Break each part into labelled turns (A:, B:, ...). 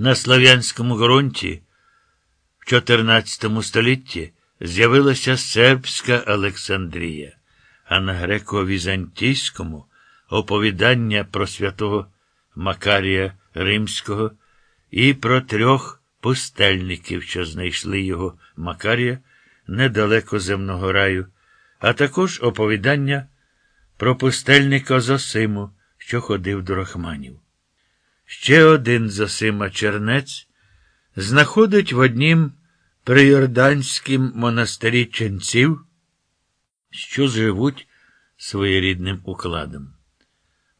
A: На слав'янському ґрунті в XIV столітті з'явилася сербська Олександрія, а на греко-візантійському оповідання про святого Макарія Римського і про трьох пустельників, що знайшли його Макарія недалеко земного раю, а також оповідання про пустельника Зосиму, що ходив до рахманів. Ще один Зосима Чернець знаходить в однім приорданськім монастирі ченців, що живуть своєрідним укладом.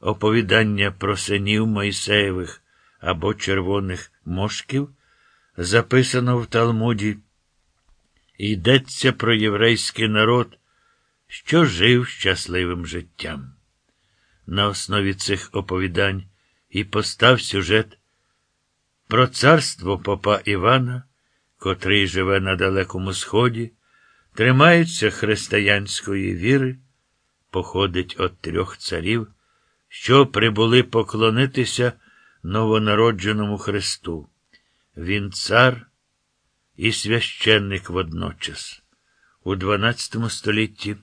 A: Оповідання про синів Мойсеєвих або червоних мошків записано в Талмуді. Йдеться про єврейський народ, що жив щасливим життям. На основі цих оповідань і постав сюжет про царство попа Івана, котрий живе на Далекому Сході, тримається християнської віри, походить від трьох царів, що прибули поклонитися новонародженому Христу. Він цар і священник водночас. У XII столітті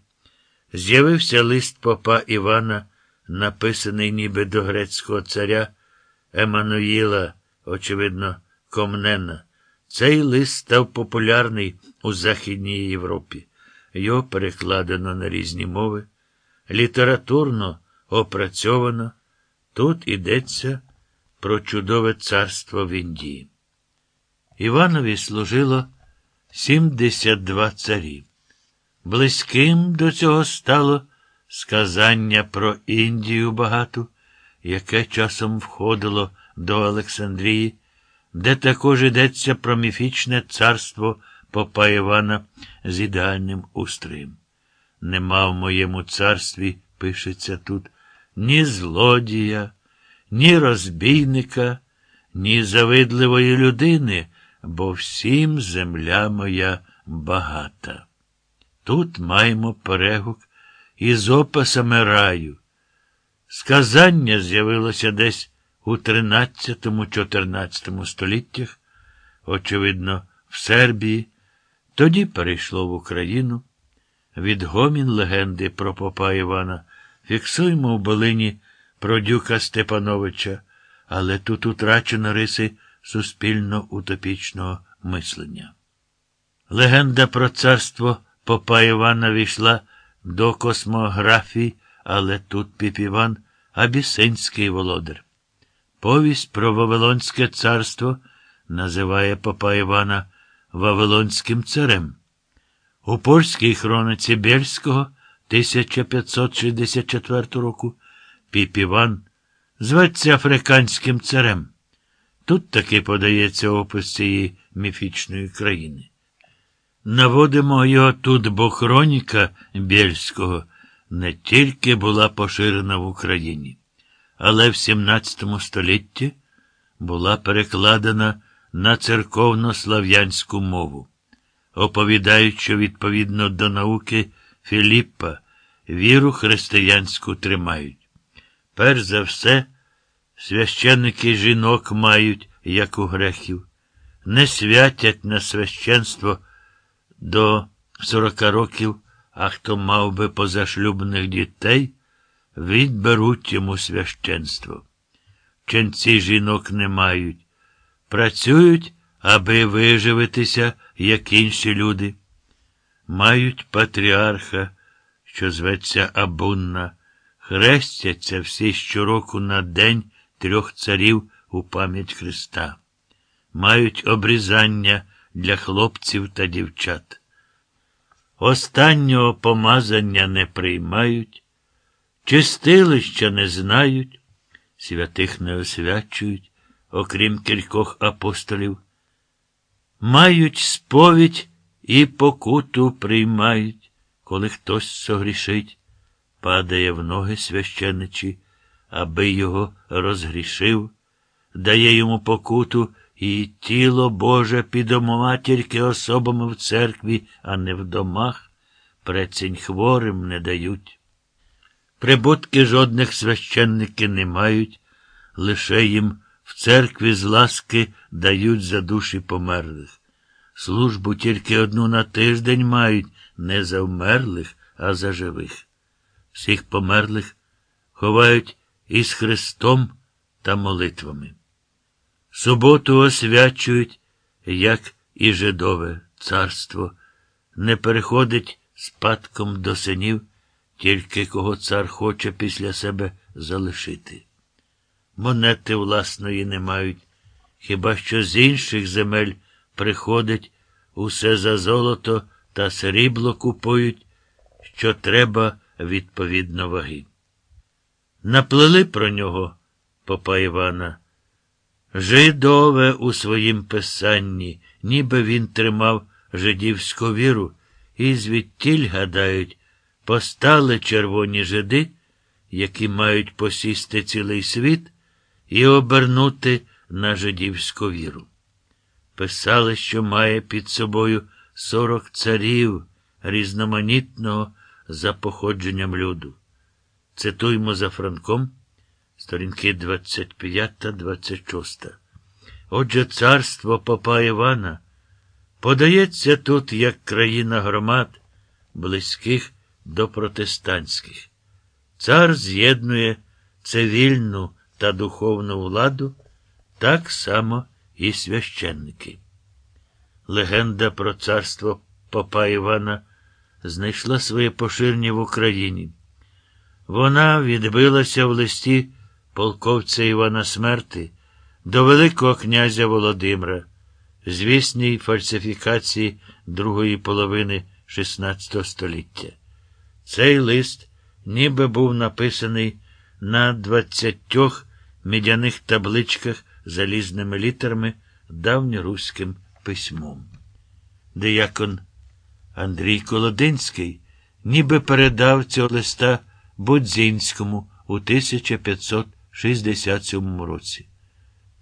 A: з'явився лист попа Івана, написаний ніби до грецького царя Еммануїла, очевидно, Комнена. Цей лист став популярний у Західній Європі. Його перекладено на різні мови, літературно опрацьовано. Тут йдеться про чудове царство в Індії. Іванові служило 72 царі. Близьким до цього стало сказання про Індію багату, яке часом входило до Олександрії, де також йдеться про міфічне царство попа Івана з ідеальним устроєм. Нема в моєму царстві, пишеться тут, ні злодія, ні розбійника, ні завидливої людини бо всім земля моя багата. Тут маємо перегук із описами раю. Сказання з'явилося десь у 13-14 століттях, очевидно, в Сербії, тоді перейшло в Україну. Відгомін легенди про попа Івана фіксуємо в Болині про дюка Степановича, але тут утрачено риси суспільно-утопічного мислення. Легенда про царство попа Івана війшла до космографії, але тут піп Іван Абісинський володар. Повість про Вавилонське царство називає попа Івана Вавилонським царем. У польській хрониці Бєльського 1564 року піп Іван зветься африканським царем. Тут таки подається опис цієї міфічної країни. Наводимо його тут, бо хроніка Бєльського не тільки була поширена в Україні, але в 17 столітті була перекладена на церковно-слав'янську мову, оповідаючи відповідно до науки Філіппа, віру християнську тримають. Перш за все, Священники жінок мають, як у грехів, не святять на священство до сорока років, а хто мав би позашлюбних дітей, відберуть йому священство. Ченці жінок не мають, працюють, аби виживитися, як інші люди. Мають патріарха, що зветься Абунна, хрестяться всі щороку на день трьох царів у пам'ять Христа, мають обрізання для хлопців та дівчат. Останнього помазання не приймають, чистилища не знають, святих не освячують, окрім кількох апостолів, мають сповідь і покуту приймають, коли хтось согрішить, падає в ноги священичі аби його розгрішив, дає йому покуту і тіло Боже підомова тільки особами в церкві, а не в домах, прецінь хворим не дають. Прибутки жодних священники не мають, лише їм в церкві з ласки дають за душі померлих. Службу тільки одну на тиждень мають не за вмерлих, а за живих. Всіх померлих ховають із Христом та молитвами. Суботу освячують, як і жидове царство, не переходить спадком до синів, тільки кого цар хоче після себе залишити. Монети власної не мають, хіба що з інших земель приходить усе за золото та срібло купують, що треба відповідно ваги. Наплели про нього попа Івана. Жидове у своїм писанні, ніби він тримав жидівську віру, і звідтіль, гадають, постали червоні жиди, які мають посісти цілий світ і обернути на жидівську віру. Писали, що має під собою сорок царів різноманітного за походженням люду. Цитуймо за Франком, сторінки 25 та 26. Отже, царство попа Івана подається тут як країна громад, близьких до протестантських. Цар з'єднує цивільну та духовну владу, так само і священники. Легенда про царство попа Івана знайшла своє поширення в Україні. Вона відбилася в листі полковця Івана Смерти до Великого князя Володимира, звісній фальсифікації другої половини XVI століття. Цей лист ніби був написаний на двадцятьох мідяних табличках залізними літерами давньоруським письмом. Деякон Андрій Колодинський ніби передав цього листа Будзінському у 1567 році.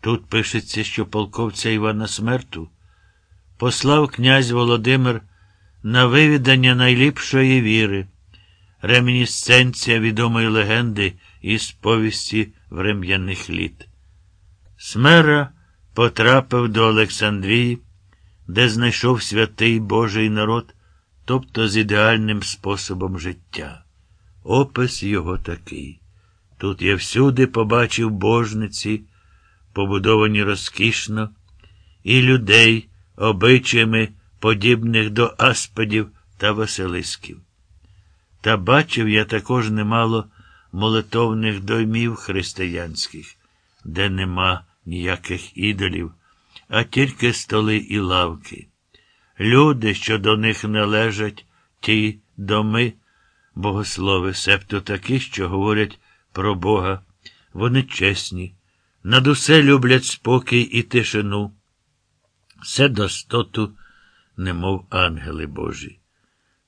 A: Тут пишеться, що полковця Івана Смерту послав князь Володимир на вивідання найліпшої віри, ремінісценція відомої легенди із повісті врем'яних літ. Смера потрапив до Олександрії, де знайшов святий Божий народ, тобто з ідеальним способом життя. Опис його такий. Тут я всюди побачив божниці, побудовані розкішно, і людей, обичаями, подібних до аспидів та василисків. Та бачив я також немало молитовних доймів християнських, де нема ніяких ідолів, а тільки столи і лавки. Люди, що до них належать, ті доми, богослови, себто такі, що говорять про Бога, вони чесні, над усе люблять спокій і тишину, все достоту, немов ангели Божі.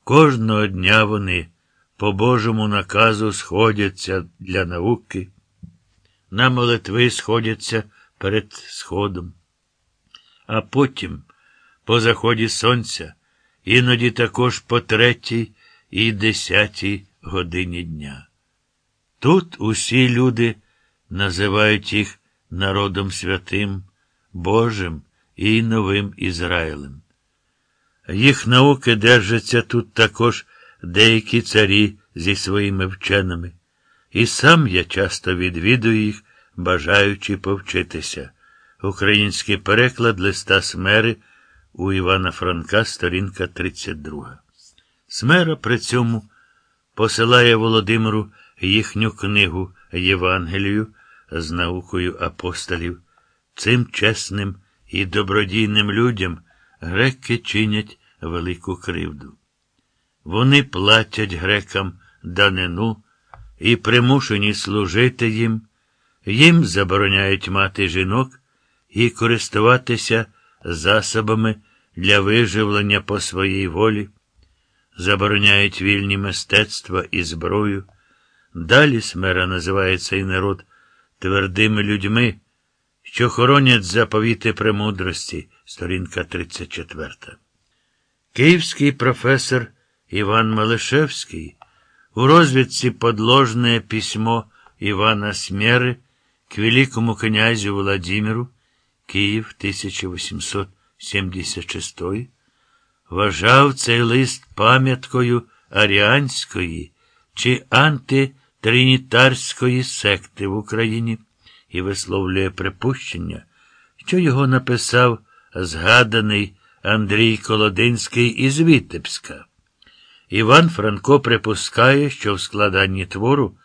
A: Кожного дня вони по Божому наказу сходяться для науки, на молитви сходяться перед сходом. А потім, по заході сонця, іноді також по третій і десятій годині дня. Тут усі люди називають їх народом святим, Божим і новим Ізраїлем. Їх науки держаться тут також деякі царі зі своїми вченими, і сам я часто відвідую їх, бажаючи повчитися. Український переклад листа Смери у Івана Франка, сторінка 32. Смера при цьому посилає Володимиру їхню книгу Євангелію з наукою апостолів. Цим чесним і добродійним людям греки чинять велику кривду. Вони платять грекам данину і примушені служити їм, їм забороняють мати жінок і користуватися засобами для виживлення по своїй волі, забороняють вільні мистецтва і зброю. Далі смера називає цей народ твердими людьми, що хоронять заповіти премудрості, сторінка 34. Київський професор Іван Малишевський у розвідці подложне письмо Івана Смєри к великому князю Владимиру, Київ 1876, вважав цей лист пам'яткою аріанської чи антитринітарської секти в Україні і висловлює припущення, що його написав згаданий Андрій Колодинський із Вітебська. Іван Франко припускає, що в складанні твору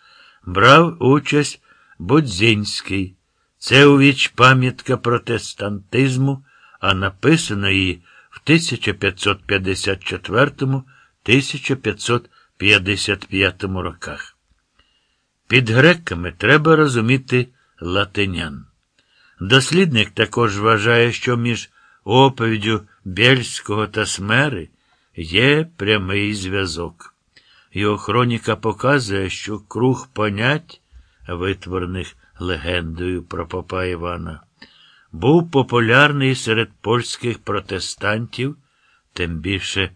A: брав участь Будзінський. Це у віч пам'ятка протестантизму, а написано її в 1554-1555 роках. Під греками треба розуміти латинян. Дослідник також вважає, що між оповіддю Бєльського та Смери є прямий зв'язок. Його хроніка показує, що круг понять, витворених легендою про попа Івана, був популярний серед польських протестантів, тим більше,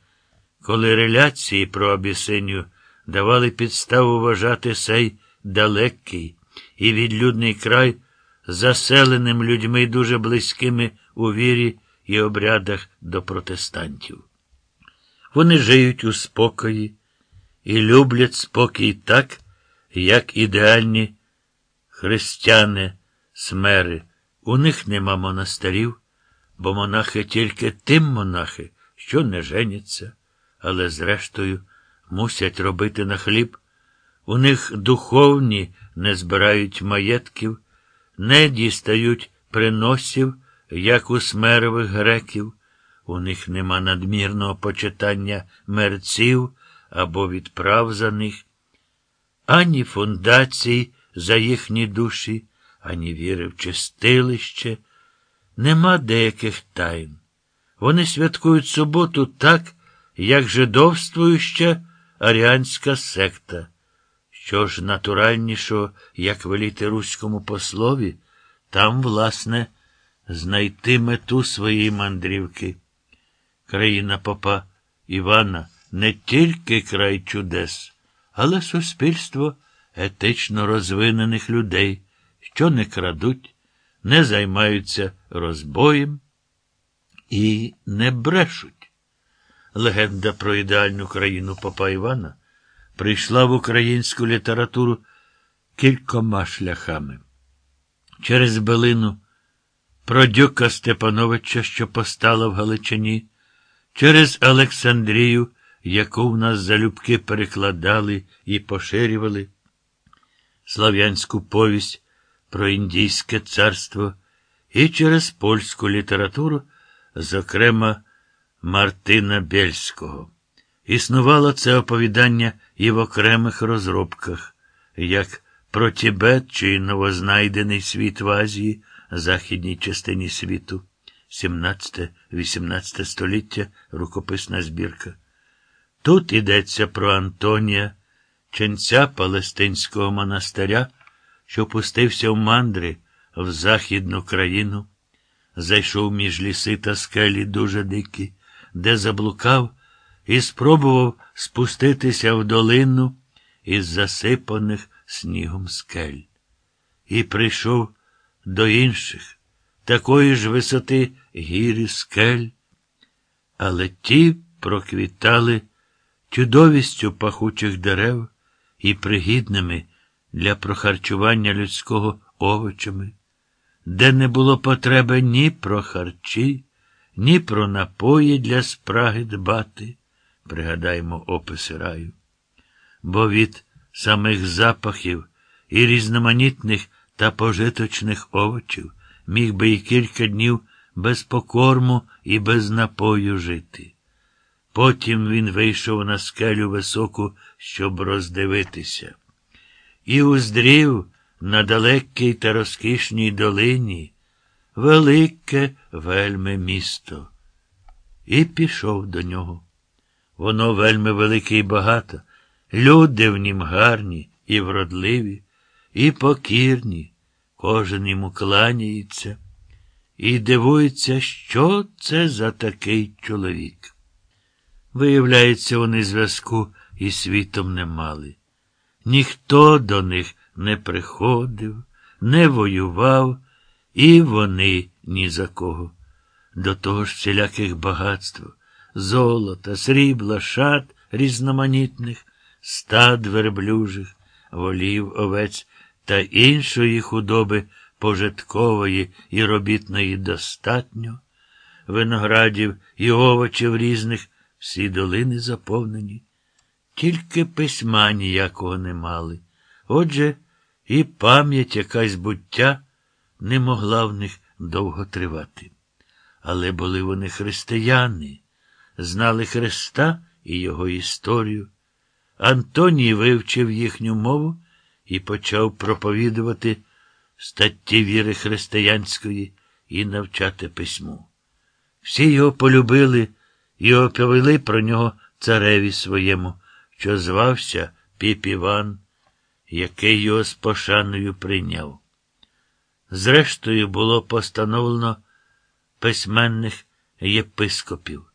A: коли реляції про Абісиню давали підставу вважати сей далекий і відлюдний край заселеним людьми дуже близькими у вірі і обрядах до протестантів. Вони жиють у спокої і люблять спокій так, як ідеальні християни смери. У них нема монастирів, бо монахи тільки тим монахи, що не женяться, але, зрештою, мусять робити на хліб. У них духовні не збирають маєтків, не дістають приносів, як у смерових греків. У них нема надмірного почитання мерців або відправ за них, ані фундацій за їхні душі, ані віри в чистилище. Нема деяких тайн. Вони святкують суботу так, як жидовствуюча аріанська секта. Що ж натуральнішого, як веліти руському послові, там, власне, знайти мету своєї мандрівки. Країна попа Івана не тільки край чудес, але суспільство етично розвинених людей, що не крадуть, не займаються розбоєм і не брешуть. Легенда про ідеальну країну попа Івана прийшла в українську літературу кількома шляхами. Через Белину про Дюка Степановича, що постала в Галичині, через Олександрію, яку в нас залюбки перекладали і поширювали, слав'янську повість про Індійське царство і через польську літературу, зокрема Мартина Бельського. Існувало це оповідання і в окремих розробках, як про Тібет чи новознайдений світ в Азії, західній частині світу, 17-18 століття рукописна збірка. Тут йдеться про Антонія, ченця Палестинського монастиря, що пустився в мандри в західну країну, зайшов між ліси та скелі дуже дикі, де заблукав і спробував спуститися в долину із засипаних снігом скель. І прийшов до інших, такої ж висоти гірі скель, але ті проквітали чудовістю пахучих дерев і пригідними для прохарчування людського овочами, де не було потреби ні про харчі, ні про напої для спраги дбати пригадаємо описи раю. Бо від самих запахів і різноманітних та пожиточних овочів міг би і кілька днів без покорму і без напою жити. Потім він вийшов на скелю високу, щоб роздивитися, і уздрів на далекій та розкішній долині велике вельме місто, і пішов до нього. Воно вельми велике і багато. Люди в нім гарні і вродливі, і покірні, кожен йому кланяється і дивується, що це за такий чоловік. Виявляється, вони зв'язку із світом не мали. Ніхто до них не приходив, не воював, і вони ні за кого. До того ж всіляких багатств, золота, срібла, шат різноманітних, стад верблюжих, волів, овець та іншої худоби пожиткової і робітної достатньо, виноградів і овочів різних, всі долини заповнені. Тільки письма ніякого не мали. Отже, і пам'ять якась буття не могла в них довго тривати. Але були вони християни, знали Христа і його історію. Антоній вивчив їхню мову і почав проповідувати статті віри християнської і навчати письму. Всі його полюбили і оповіли про нього цареві своєму, що звався Піп Іван, який його з пошаною прийняв. Зрештою, було постановлено письменних єпископів.